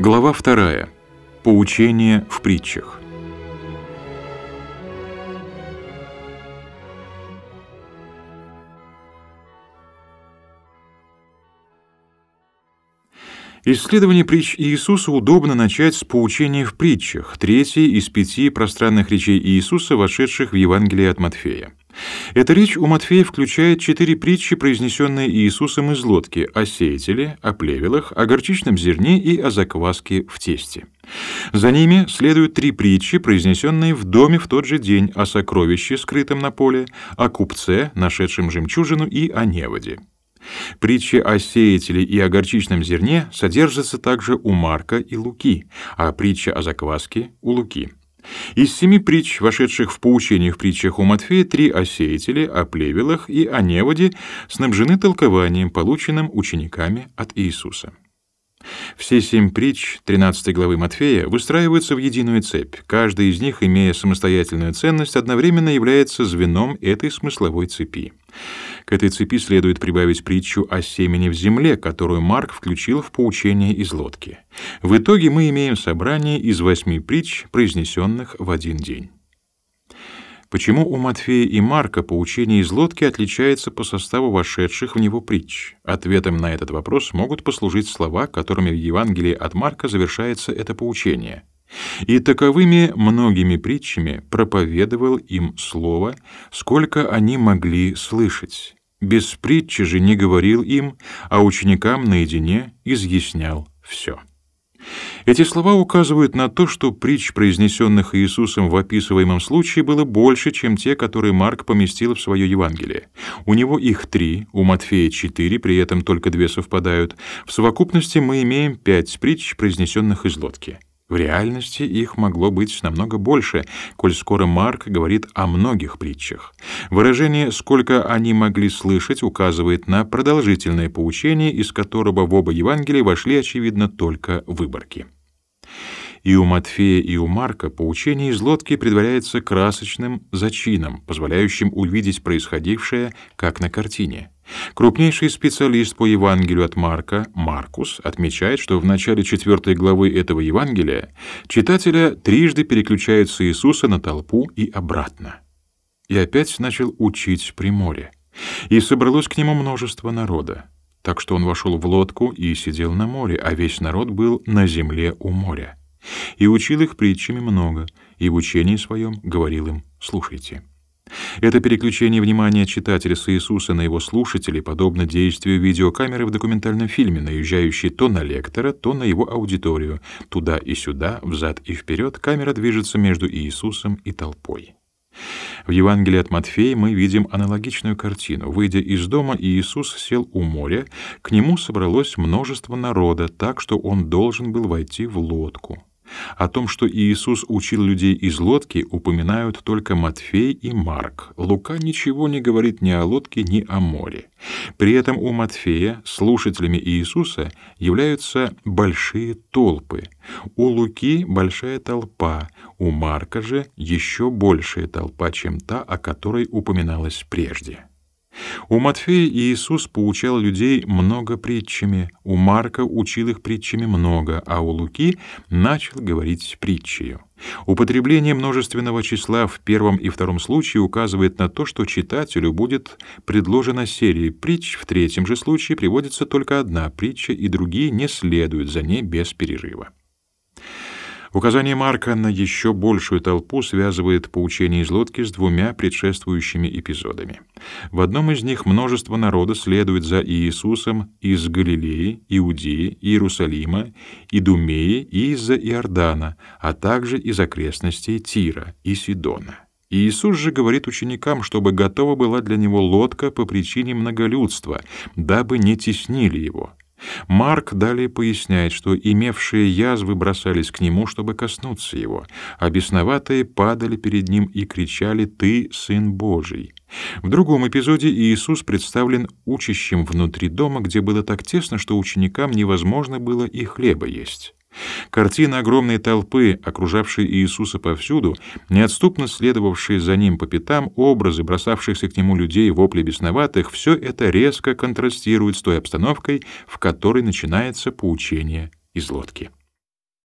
Глава 2. Поучение в притчах. Исследование притч Иисуса удобно начать с поучения в притчах, третьей из пяти пространных речей Иисуса, вошедших в Евангелие от Матфея. Эта речь у Матфея включает четыре притчи, произнесенные Иисусом из лодки о сеятеле, о плевелах, о горчичном зерне и о закваске в тесте. За ними следуют три притчи, произнесенные в доме в тот же день о сокровище, скрытом на поле, о купце, нашедшем жемчужину, и о неводе. Притчи о сеятеле и о горчичном зерне содержатся также у Марка и Луки, а притча о закваске — у Луки. Из семи притч, вошедших в поучение в притчах у Матфея, три о сеятеле, о плевелах и о неводе снабжены толкованием, полученным учениками от Иисуса. Все семь притч 13 главы Матфея выстраиваются в единую цепь. Каждая из них, имея самостоятельную ценность, одновременно является звеном этой смысловой цепи. К этой цепи следует прибавить притчу о семени в земле, которую Марк включил в поучение из лодки. В итоге мы имеем собрание из восьми притч, произнесенных в один день. Почему у Матфея и Марка поучение из лодки отличается по составу вошедших в него притч? Ответом на этот вопрос могут послужить слова, которыми в Евангелии от Марка завершается это поучение. И таковыми многими притчами проповедовал им слово, сколько они могли слышать. Без притчи же не говорил им, а ученикам наедине изъяснял все. Эти слова указывают на то, что притч, произнесенных Иисусом в описываемом случае, было больше, чем те, которые Марк поместил в свое Евангелие. У него их три, у Матфея четыре, при этом только две совпадают. В совокупности мы имеем пять притч, произнесенных из лодки. В реальности их могло быть намного больше, коль скоро Марк говорит о многих притчах. Выражение «сколько они могли слышать» указывает на продолжительное поучение, из которого в оба Евангелия вошли, очевидно, только выборки. И у Матфея, и у Марка поучение из лодки предваряется красочным зачином, позволяющим увидеть происходившее, как на картине. Крупнейший специалист по Евангелию от Марка, Маркус, отмечает, что в начале четвертой главы этого Евангелия читателя трижды переключают с Иисуса на толпу и обратно. И опять начал учить при море. И собралось к нему множество народа. Так что он вошел в лодку и сидел на море, а весь народ был на земле у моря. И учил их притчами много, и в учении своем говорил им «слушайте». Это переключение внимания читателя с Иисуса на его слушателей подобно действию видеокамеры в документальном фильме, наезжающей то на лектора, то на его аудиторию. Туда и сюда, взад и вперед, камера движется между Иисусом и толпой. В Евангелии от Матфея мы видим аналогичную картину. Выйдя из дома, Иисус сел у моря, к нему собралось множество народа, так что он должен был войти в лодку. О том, что Иисус учил людей из лодки, упоминают только Матфей и Марк. Лука ничего не говорит ни о лодке, ни о море. При этом у Матфея слушателями Иисуса являются большие толпы. У Луки большая толпа, у Марка же еще большая толпа, чем та, о которой упоминалось прежде. У Матфея Иисус поучал людей много притчами, у Марка учил их притчами много, а у Луки начал говорить притчею. Употребление множественного числа в первом и втором случае указывает на то, что читателю будет предложена серия притч, в третьем же случае приводится только одна притча, и другие не следуют за ней без перерыва. Указание Марка на еще большую толпу связывает поучение из лодки с двумя предшествующими эпизодами. В одном из них множество народа следует за Иисусом из Галилеи, Иудеи, Иерусалима, Идумеи и из-за Иордана, а также из окрестностей Тира и Сидона. Иисус же говорит ученикам, чтобы готова была для него лодка по причине многолюдства, дабы не теснили его. Марк далее поясняет, что имевшие язвы бросались к нему, чтобы коснуться его, а бесноватые падали перед ним и кричали «Ты Сын Божий». В другом эпизоде Иисус представлен учащим внутри дома, где было так тесно, что ученикам невозможно было и хлеба есть. Картина огромной толпы, окружавшей Иисуса повсюду, неотступно следовавшие за ним по пятам, образы бросавшихся к нему людей, вопли бесноватых, все это резко контрастирует с той обстановкой, в которой начинается поучение из лодки.